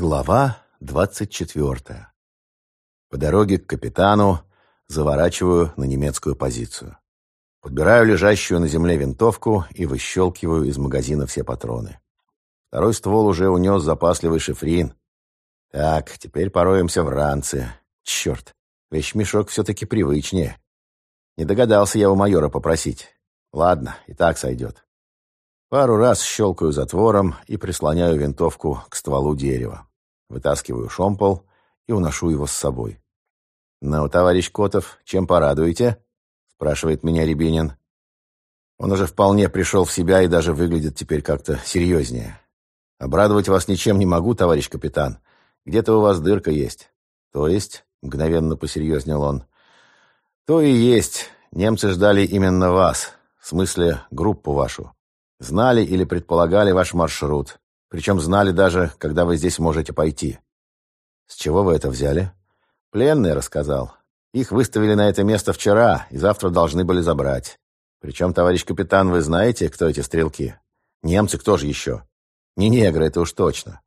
Глава двадцать четвертая. По дороге к капитану заворачиваю на немецкую позицию. Подбираю лежащую на земле винтовку и выщелкиваю из магазина все патроны. Второй ствол уже унес запасливый шифрин. Так, теперь пороемся в ранце. Черт, вещмешок все-таки привычнее. Не догадался я у майора попросить. Ладно, и так сойдет. Пару раз щелкаю затвором и прислоняю винтовку к стволу дерева. Вытаскиваю шомпол и уношу его с собой. «Ну, товарищ Котов, чем порадуете?» — спрашивает меня Рябинин. Он уже вполне пришел в себя и даже выглядит теперь как-то серьезнее. «Обрадовать вас ничем не могу, товарищ капитан. Где-то у вас дырка есть». «То есть?» — мгновенно посерьезнел он. «То и есть. Немцы ждали именно вас. В смысле, группу вашу. Знали или предполагали ваш маршрут. Причем знали даже, когда вы здесь можете пойти. С чего вы это взяли? Пленный рассказал. Их выставили на это место вчера, и завтра должны были забрать. Причем, товарищ капитан, вы знаете, кто эти стрелки? Немцы кто же еще? Не негры, это уж точно.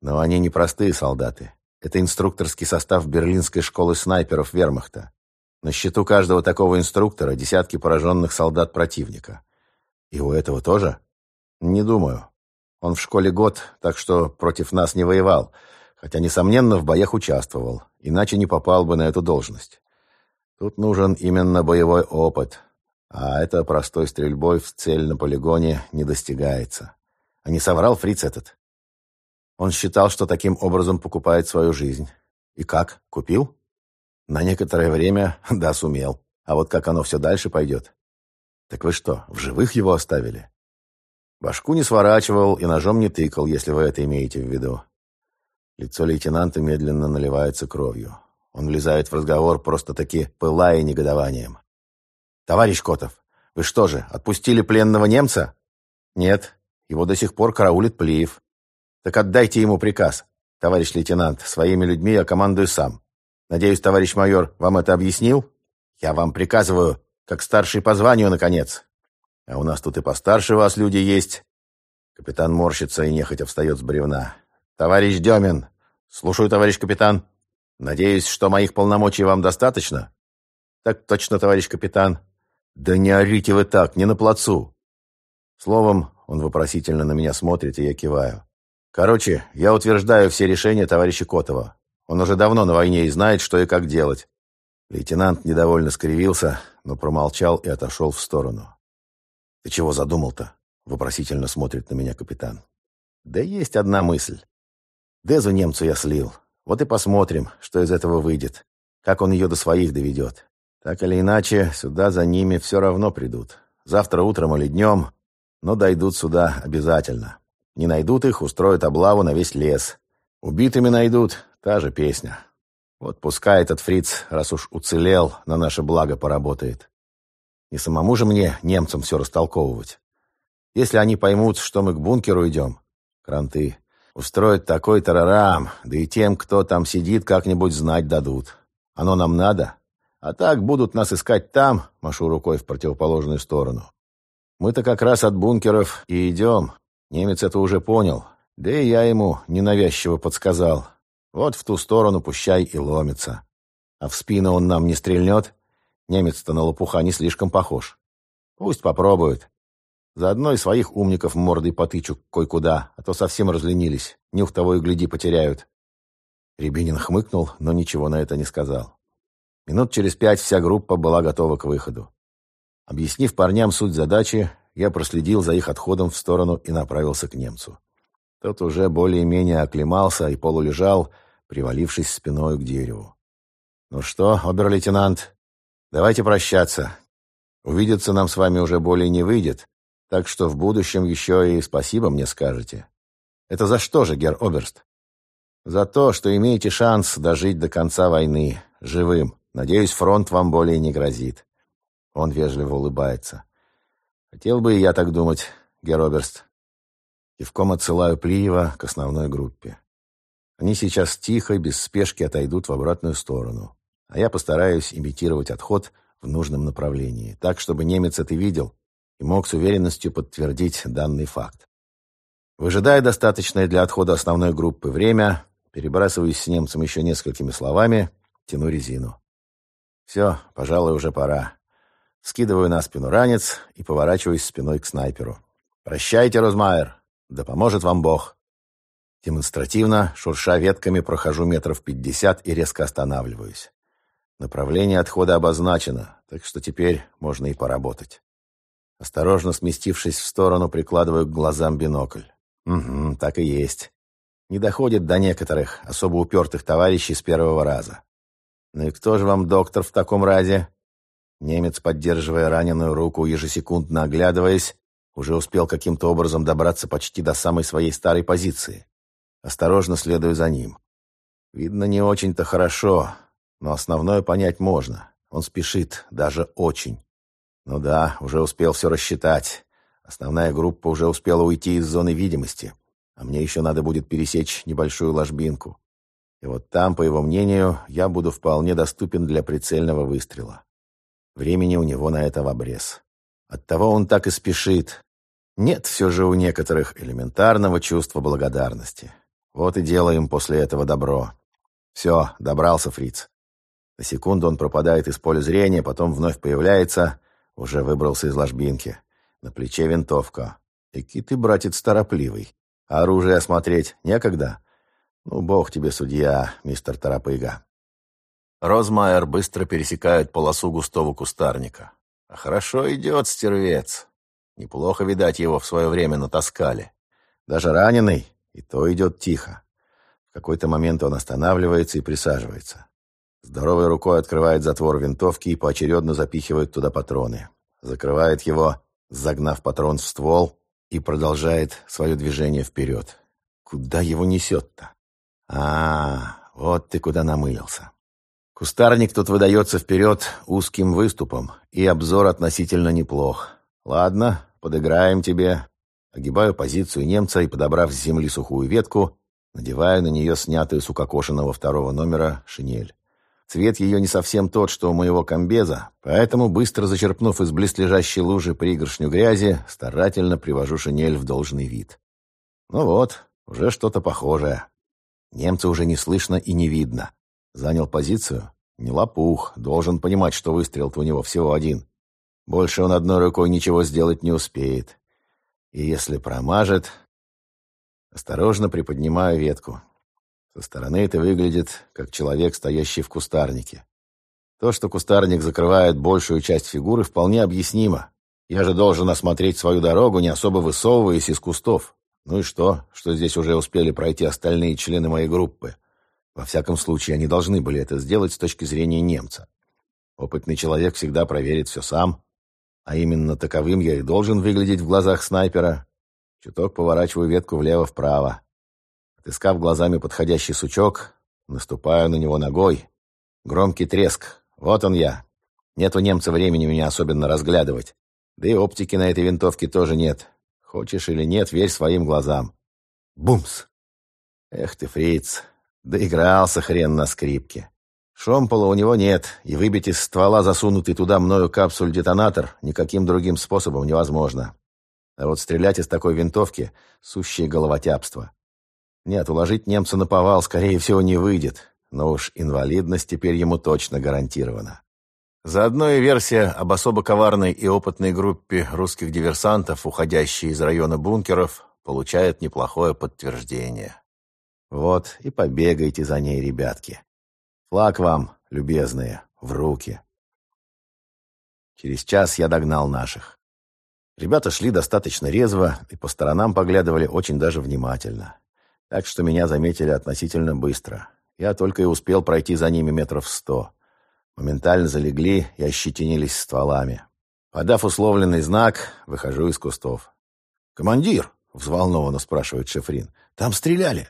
Но они не простые солдаты. Это инструкторский состав берлинской школы снайперов вермахта. На счету каждого такого инструктора десятки пораженных солдат противника. И у этого тоже? Не думаю. Он в школе год, так что против нас не воевал, хотя, несомненно, в боях участвовал, иначе не попал бы на эту должность. Тут нужен именно боевой опыт, а это простой стрельбой в цель на полигоне не достигается. А не соврал фриц этот? Он считал, что таким образом покупает свою жизнь. И как? Купил? На некоторое время, да, сумел. А вот как оно все дальше пойдет, «Так вы что, в живых его оставили?» Башку не сворачивал и ножом не тыкал, если вы это имеете в виду. Лицо лейтенанта медленно наливается кровью. Он влезает в разговор, просто-таки пылая негодованием. «Товарищ Котов, вы что же, отпустили пленного немца?» «Нет, его до сих пор караулит Плиев». «Так отдайте ему приказ. Товарищ лейтенант, своими людьми я командую сам. Надеюсь, товарищ майор вам это объяснил? Я вам приказываю как старший по званию, наконец. А у нас тут и постарше вас люди есть. Капитан морщится и нехотя встает с бревна. Товарищ Демин. Слушаю, товарищ капитан. Надеюсь, что моих полномочий вам достаточно? Так точно, товарищ капитан. Да не орите вы так, не на плацу. Словом, он вопросительно на меня смотрит, и я киваю. Короче, я утверждаю все решения товарища Котова. Он уже давно на войне и знает, что и как делать. Лейтенант недовольно скривился, но промолчал и отошел в сторону. «Ты чего задумал-то?» — вопросительно смотрит на меня капитан. «Да есть одна мысль. Дезу немцу я слил. Вот и посмотрим, что из этого выйдет. Как он ее до своих доведет. Так или иначе, сюда за ними все равно придут. Завтра утром или днем, но дойдут сюда обязательно. Не найдут их, устроят облаву на весь лес. Убитыми найдут — та же песня. Вот пускай этот фриц, раз уж уцелел, на наше благо поработает. Не самому же мне, немцам, все растолковывать. Если они поймут, что мы к бункеру идем, кранты, устроят такой тарарам, да и тем, кто там сидит, как-нибудь знать дадут. Оно нам надо. А так будут нас искать там, машу рукой в противоположную сторону. Мы-то как раз от бункеров и идем. Немец это уже понял. Да и я ему ненавязчиво подсказал. Вот в ту сторону пущай и ломится. А в спину он нам не стрельнет? Немец-то на лопуха не слишком похож. Пусть попробует. Заодно и своих умников мордой потычу кой-куда, а то совсем разленились. Нюх того и гляди потеряют. Рябинин хмыкнул, но ничего на это не сказал. Минут через пять вся группа была готова к выходу. Объяснив парням суть задачи, я проследил за их отходом в сторону и направился к немцу. Тот уже более-менее оклемался и полулежал, привалившись спиной к дереву. «Ну что, обер-лейтенант, давайте прощаться. Увидеться нам с вами уже более не выйдет, так что в будущем еще и спасибо мне скажете. Это за что же, гер Оберст?» «За то, что имеете шанс дожить до конца войны, живым. Надеюсь, фронт вам более не грозит». Он вежливо улыбается. «Хотел бы и я так думать, гер Оберст». Кивком отсылаю Плиева к основной группе. Они сейчас тихо, без спешки отойдут в обратную сторону. А я постараюсь имитировать отход в нужном направлении, так, чтобы немец это видел и мог с уверенностью подтвердить данный факт. Выжидая достаточное для отхода основной группы время, перебрасываюсь с немцем еще несколькими словами, тяну резину. Все, пожалуй, уже пора. Скидываю на спину ранец и поворачиваюсь спиной к снайперу. «Прощайте, Розмайер! Да поможет вам Бог!» Демонстративно, шурша ветками, прохожу метров пятьдесят и резко останавливаюсь. Направление отхода обозначено, так что теперь можно и поработать. Осторожно сместившись в сторону, прикладываю к глазам бинокль. Угу, так и есть. Не доходит до некоторых, особо упертых товарищей с первого раза. Ну и кто же вам доктор в таком разе? Немец, поддерживая раненую руку, ежесекундно оглядываясь, уже успел каким-то образом добраться почти до самой своей старой позиции. Осторожно следую за ним. Видно, не очень-то хорошо, но основное понять можно. Он спешит, даже очень. Ну да, уже успел все рассчитать. Основная группа уже успела уйти из зоны видимости, а мне еще надо будет пересечь небольшую ложбинку. И вот там, по его мнению, я буду вполне доступен для прицельного выстрела. Времени у него на это в обрез. Оттого он так и спешит. Нет все же у некоторых элементарного чувства благодарности. Вот и делаем после этого добро. Все, добрался фриц. На секунду он пропадает из поля зрения, потом вновь появляется, уже выбрался из ложбинки. На плече винтовка. Эки ты, братец, торопливый. А оружие осмотреть некогда? Ну, бог тебе судья, мистер Торопыга. Розмайер быстро пересекает полосу густого кустарника. А хорошо идет стервец. Неплохо, видать, его в свое время натаскали. Даже раненый, и то идет тихо. В какой-то момент он останавливается и присаживается. Здоровой рукой открывает затвор винтовки и поочередно запихивает туда патроны. Закрывает его, загнав патрон в ствол, и продолжает свое движение вперед. Куда его несет-то? А, вот ты куда намылился. Кустарник тут выдается вперед узким выступом, и обзор относительно неплох. Ладно, подыграем тебе. Огибаю позицию немца и, подобрав с земли сухую ветку, надеваю на нее снятую с укокошенного второго номера шинель. Цвет ее не совсем тот, что у моего комбеза, поэтому, быстро зачерпнув из близлежащей лужи пригоршню грязи, старательно привожу шинель в должный вид. Ну вот, уже что-то похожее. Немца уже не слышно и не видно. Занял позицию? Не лопух, должен понимать, что выстрел-то у него всего один. Больше он одной рукой ничего сделать не успеет. И если промажет... Осторожно приподнимаю ветку. Со стороны это выглядит, как человек, стоящий в кустарнике. То, что кустарник закрывает большую часть фигуры, вполне объяснимо. Я же должен осмотреть свою дорогу, не особо высовываясь из кустов. Ну и что, что здесь уже успели пройти остальные члены моей группы? Во всяком случае, они должны были это сделать с точки зрения немца. Опытный человек всегда проверит все сам, а именно таковым я и должен выглядеть в глазах снайпера. Чуток поворачиваю ветку влево-вправо. Отыскав глазами подходящий сучок, наступаю на него ногой. Громкий треск. Вот он я. Нет у немца времени меня особенно разглядывать. Да и оптики на этой винтовке тоже нет. Хочешь или нет, верь своим глазам. Бумс! Эх ты, фриц, доигрался хрен на скрипке. Шомпола у него нет, и выбить из ствола засунутый туда мною капсуль-детонатор никаким другим способом невозможно. А вот стрелять из такой винтовки — сущее головотяпство. Нет, уложить немца на повал, скорее всего, не выйдет, но уж инвалидность теперь ему точно гарантирована. Заодно и версия об особо коварной и опытной группе русских диверсантов, уходящей из района бункеров, получает неплохое подтверждение. Вот и побегайте за ней, ребятки. Флаг вам, любезные, в руки. Через час я догнал наших. Ребята шли достаточно резво и по сторонам поглядывали очень даже внимательно так что меня заметили относительно быстро. Я только и успел пройти за ними метров сто. Моментально залегли и ощетинились стволами. Подав условленный знак, выхожу из кустов. «Командир!» — взволнованно спрашивает Шефрин. «Там стреляли!»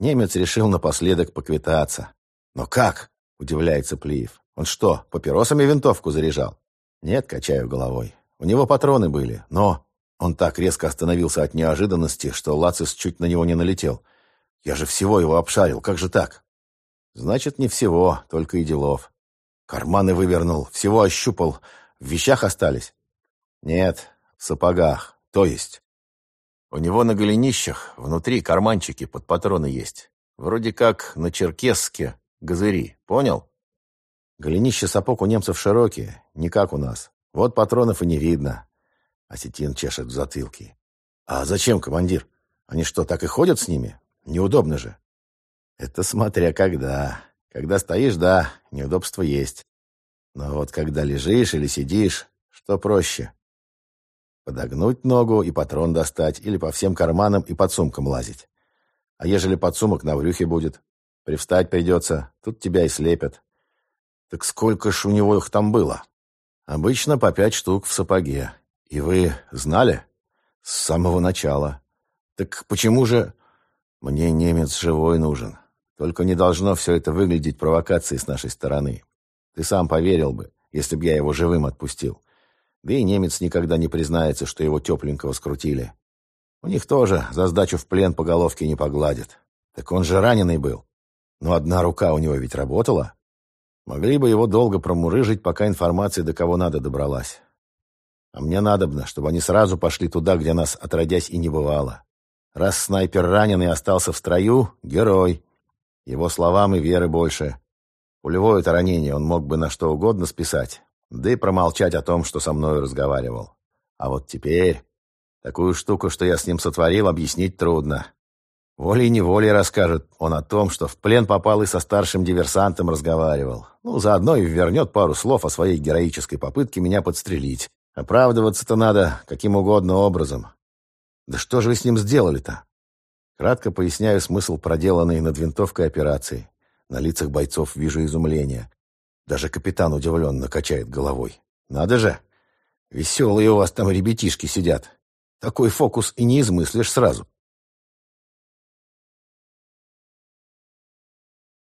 Немец решил напоследок поквитаться. «Но как?» — удивляется Плиев. «Он что, папиросами винтовку заряжал?» «Нет», — качаю головой. «У него патроны были, но...» Он так резко остановился от неожиданности, что Лацис чуть на него не налетел. «Я же всего его обшарил, как же так?» «Значит, не всего, только и делов. Карманы вывернул, всего ощупал. В вещах остались?» «Нет, в сапогах. То есть?» «У него на голенищах внутри карманчики под патроны есть. Вроде как на черкесске газыри. Понял? Голенище сапог у немцев широкие, не как у нас. Вот патронов и не видно. Осетин чешет в затылке. А зачем, командир? Они что, так и ходят с ними? Неудобно же. Это смотря когда. Когда стоишь, да, неудобство есть. Но вот когда лежишь или сидишь, что проще? Подогнуть ногу и патрон достать, или по всем карманам и под сумкам лазить. А ежели подсумок на брюхе будет? Привстать придется, тут тебя и слепят. Так сколько ж у него их там было? Обычно по пять штук в сапоге. И вы знали? С самого начала. Так почему же... Мне немец живой нужен. Только не должно все это выглядеть провокацией с нашей стороны. Ты сам поверил бы, если б я его живым отпустил. Да и немец никогда не признается, что его тепленького скрутили. У них тоже за сдачу в плен по головке не погладят. Так он же раненый был. Но одна рука у него ведь работала. Могли бы его долго промурыжить, пока информация до кого надо добралась. А мне надобно, чтобы они сразу пошли туда, где нас отродясь и не бывало. Раз снайпер раненый остался в строю, герой. Его словам и веры больше. Пулевое-то ранение он мог бы на что угодно списать, да и промолчать о том, что со мной разговаривал. А вот теперь... Такую штуку, что я с ним сотворил, объяснить трудно. Волей-неволей расскажет он о том, что в плен попал и со старшим диверсантом разговаривал. Ну, заодно и вернет пару слов о своей героической попытке меня подстрелить. Оправдываться-то надо каким угодно образом. Да что же вы с ним сделали-то? Кратко поясняю смысл проделанной над винтовкой операции. На лицах бойцов вижу изумление. Даже капитан удивленно качает головой. Надо же! Веселые у вас там ребятишки сидят. Такой фокус и не измыслишь сразу.